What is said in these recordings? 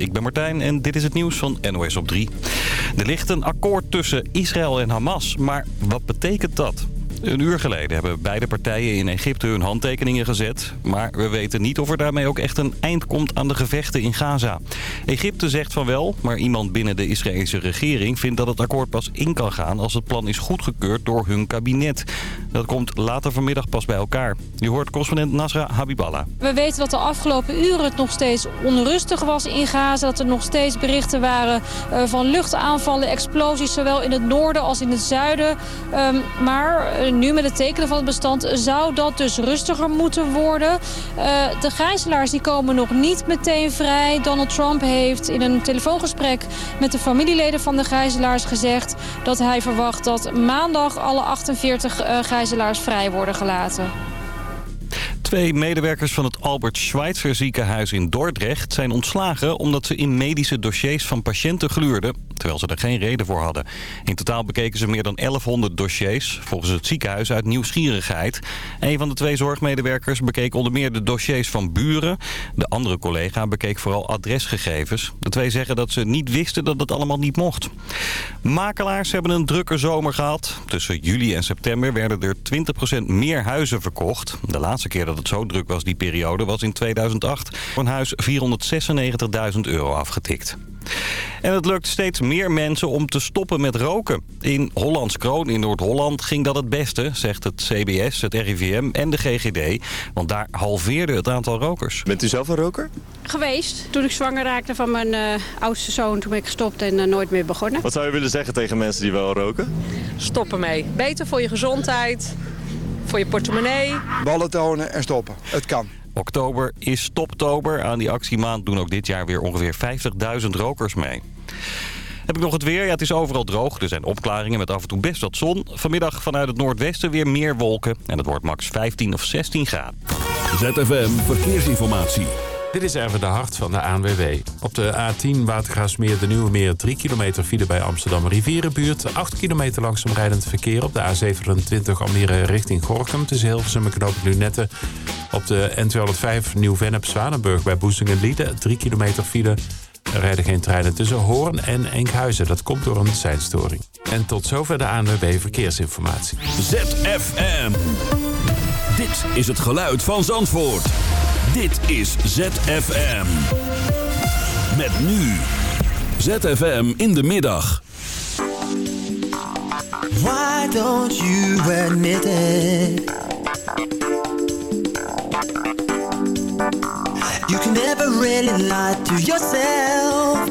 Ik ben Martijn en dit is het nieuws van NOS op 3. Er ligt een akkoord tussen Israël en Hamas, maar wat betekent dat? Een uur geleden hebben beide partijen in Egypte hun handtekeningen gezet. Maar we weten niet of er daarmee ook echt een eind komt aan de gevechten in Gaza. Egypte zegt van wel, maar iemand binnen de Israëlische regering vindt dat het akkoord pas in kan gaan als het plan is goedgekeurd door hun kabinet. Dat komt later vanmiddag pas bij elkaar. Je hoort correspondent Nasra Habiballah. We weten dat de afgelopen uren het nog steeds onrustig was in Gaza. Dat er nog steeds berichten waren eh, van luchtaanvallen, explosies, zowel in het noorden als in het zuiden. Ehm, maar eh, nu met het tekenen van het bestand zou dat dus rustiger moeten worden. Uh, de gijzelaars die komen nog niet meteen vrij. Donald Trump heeft in een telefoongesprek met de familieleden van de gijzelaars gezegd... dat hij verwacht dat maandag alle 48 uh, gijzelaars vrij worden gelaten. Twee medewerkers van het Albert Schweitzer ziekenhuis in Dordrecht zijn ontslagen omdat ze in medische dossiers van patiënten gluurden, terwijl ze er geen reden voor hadden. In totaal bekeken ze meer dan 1100 dossiers, volgens het ziekenhuis uit nieuwsgierigheid. Een van de twee zorgmedewerkers bekeek onder meer de dossiers van buren. De andere collega bekeek vooral adresgegevens. De twee zeggen dat ze niet wisten dat het allemaal niet mocht. Makelaars hebben een drukke zomer gehad. Tussen juli en september werden er 20% meer huizen verkocht. De laatste keer dat het zo druk was die periode was in 2008. Voor een huis 496.000 euro afgetikt. En het lukt steeds meer mensen om te stoppen met roken. In Hollands Kroon in Noord-Holland ging dat het beste, zegt het CBS, het RIVM en de GGD. Want daar halveerde het aantal rokers. Bent u zelf een roker? Geweest. Toen ik zwanger raakte van mijn uh, oudste zoon, toen ben ik gestopt en uh, nooit meer begonnen. Wat zou je willen zeggen tegen mensen die wel roken? Stoppen mee. Beter voor je gezondheid, voor je portemonnee. Ballen tonen en stoppen. Het kan. Oktober is stoptober. Aan die actiemaand doen ook dit jaar weer ongeveer 50.000 rokers mee. Heb ik nog het weer? Ja, het is overal droog. Er zijn opklaringen met af en toe best wat zon. Vanmiddag vanuit het noordwesten weer meer wolken. En het wordt max 15 of 16 graden. ZFM Verkeersinformatie. Dit is even de hart van de ANWB. Op de A10 Watergraafsmeer de Nieuwe Meer 3 kilometer file bij Amsterdam Rivierenbuurt. 8 kilometer langzaam rijdend verkeer op de A27 Almere richting Gorkum. Tussen Hilversum en Knoop Lunette. Op de N205 Nieuw-Vennep Zwanenburg bij Boezingen Lieden. 3 kilometer file. Er rijden geen treinen tussen Hoorn en Enkhuizen. Dat komt door een seinstoring. En tot zover de ANWB Verkeersinformatie. ZFM. Dit is het geluid van Zandvoort. Dit is ZFM. Met nu. ZFM in de middag. Why don't you admit it? You can never really lie to yourself.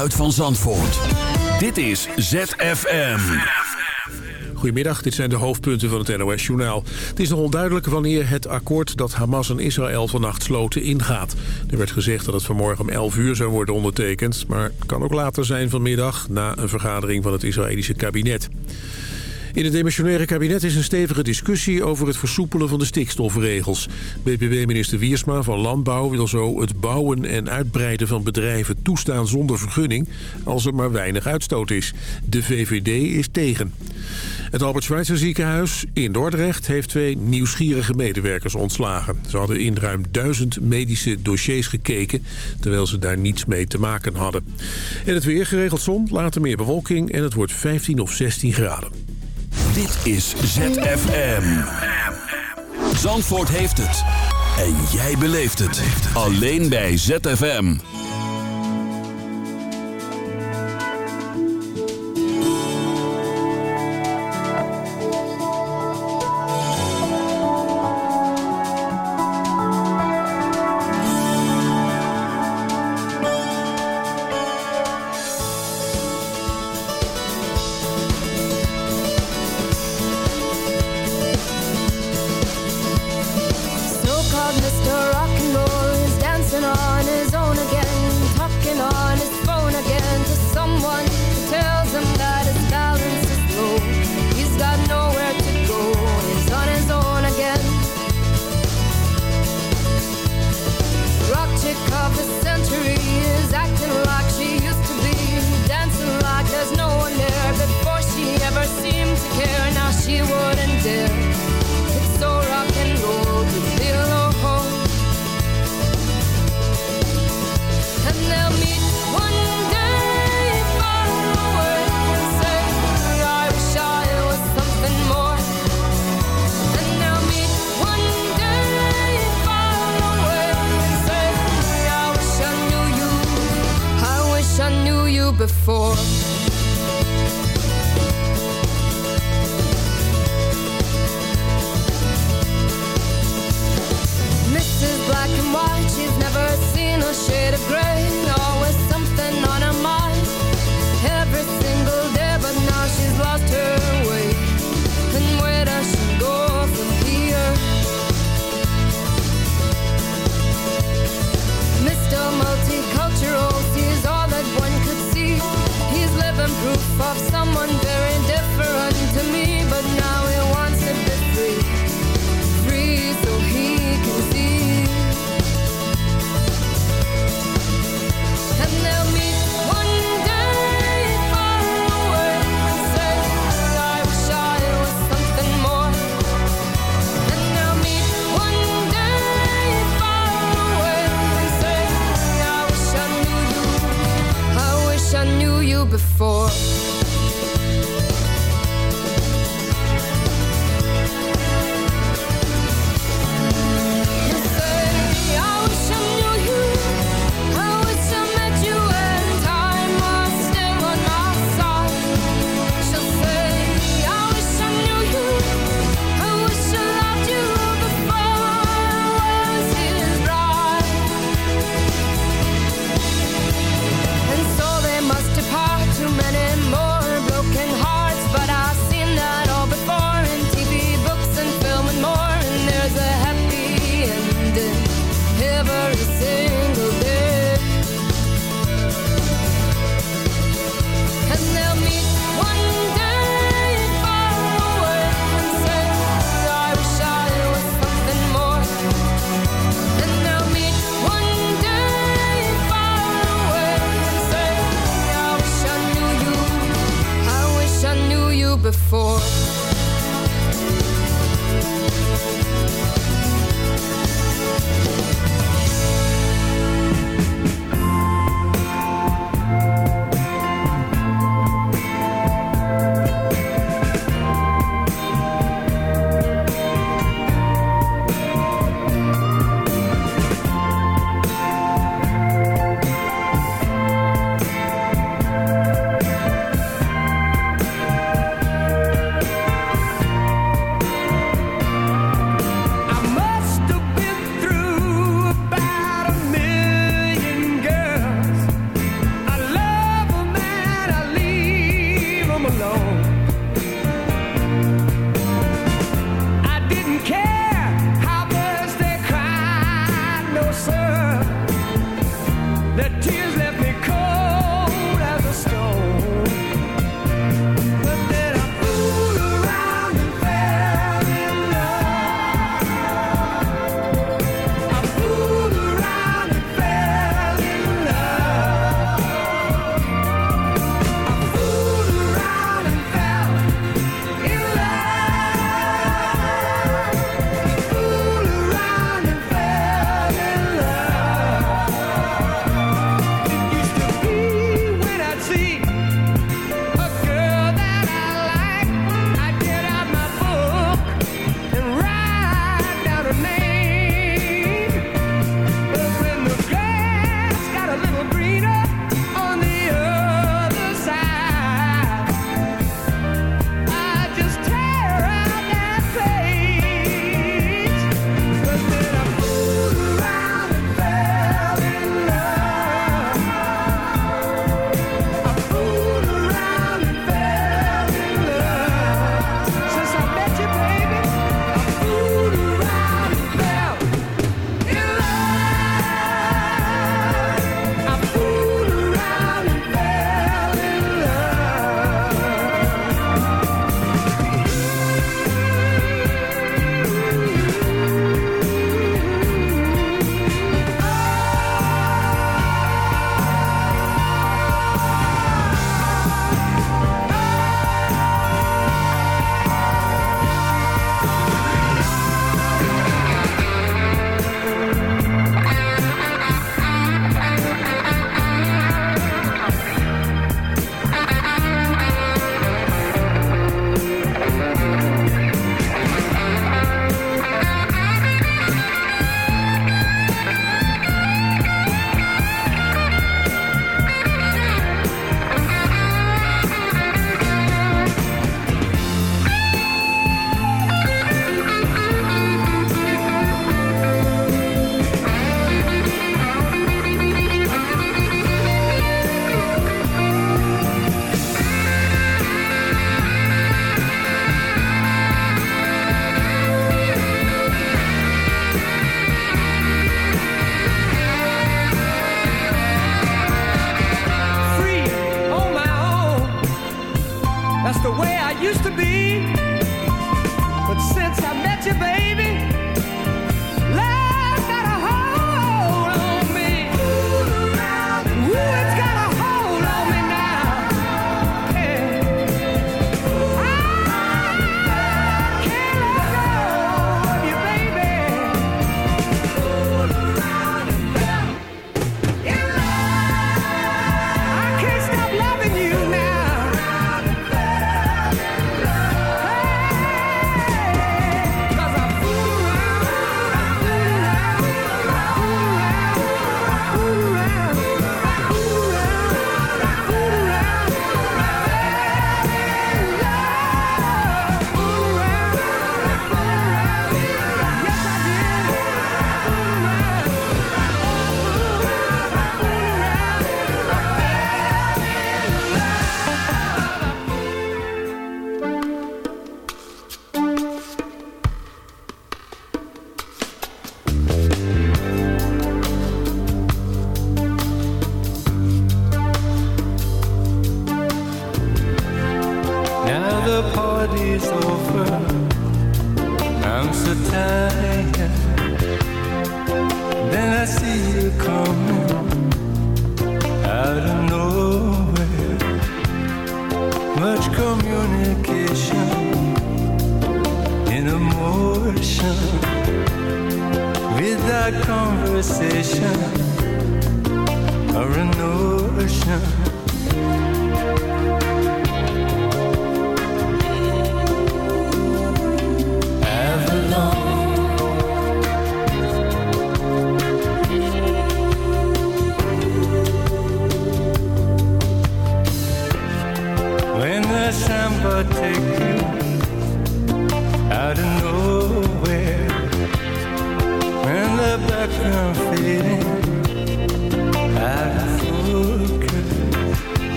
geluid van Zandvoort. Dit is ZFM. Goedemiddag, dit zijn de hoofdpunten van het NOS-journaal. Het is nog onduidelijk wanneer het akkoord dat Hamas en Israël vannacht sloten ingaat. Er werd gezegd dat het vanmorgen om 11 uur zou worden ondertekend... maar het kan ook later zijn vanmiddag na een vergadering van het Israëlische kabinet. In het demissionaire kabinet is een stevige discussie over het versoepelen van de stikstofregels. BPB-minister Wiersma van Landbouw wil zo het bouwen en uitbreiden van bedrijven toestaan zonder vergunning als er maar weinig uitstoot is. De VVD is tegen. Het Albert Schweitzer ziekenhuis in Dordrecht heeft twee nieuwsgierige medewerkers ontslagen. Ze hadden in ruim duizend medische dossiers gekeken, terwijl ze daar niets mee te maken hadden. En het weer geregeld zon, later meer bewolking en het wordt 15 of 16 graden. Dit is ZFM. Zandvoort heeft het. En jij beleeft het. Alleen bij ZFM.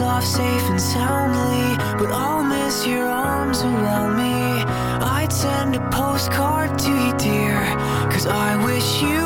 off safe and soundly, but I'll miss your arms around me. I would send a postcard to you, dear, cause I wish you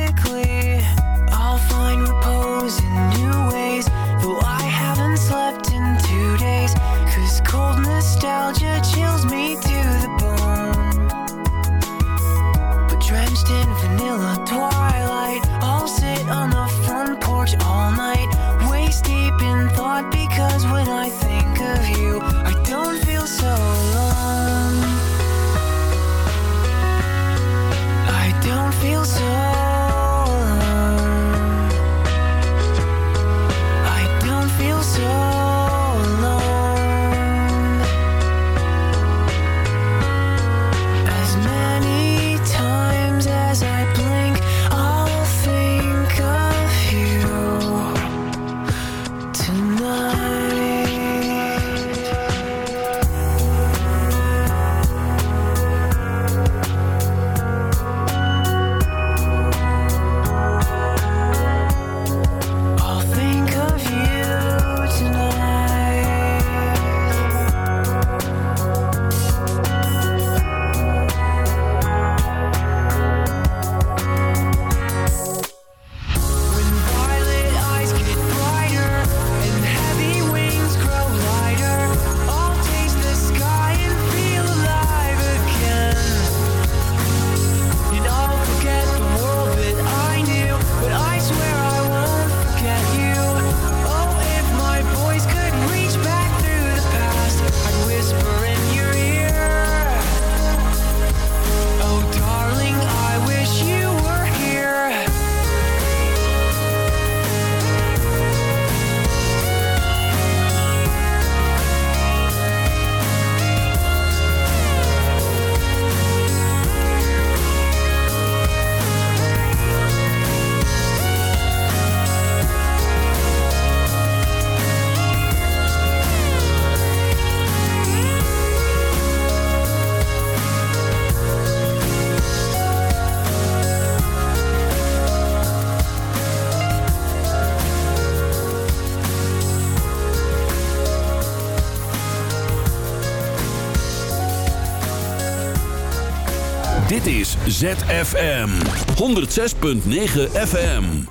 ZFM 106.9 FM.